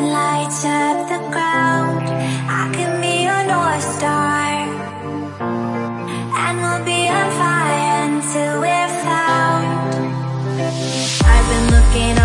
lights up the ground. I can be your north star, and we'll be on fire until we're found. I've been looking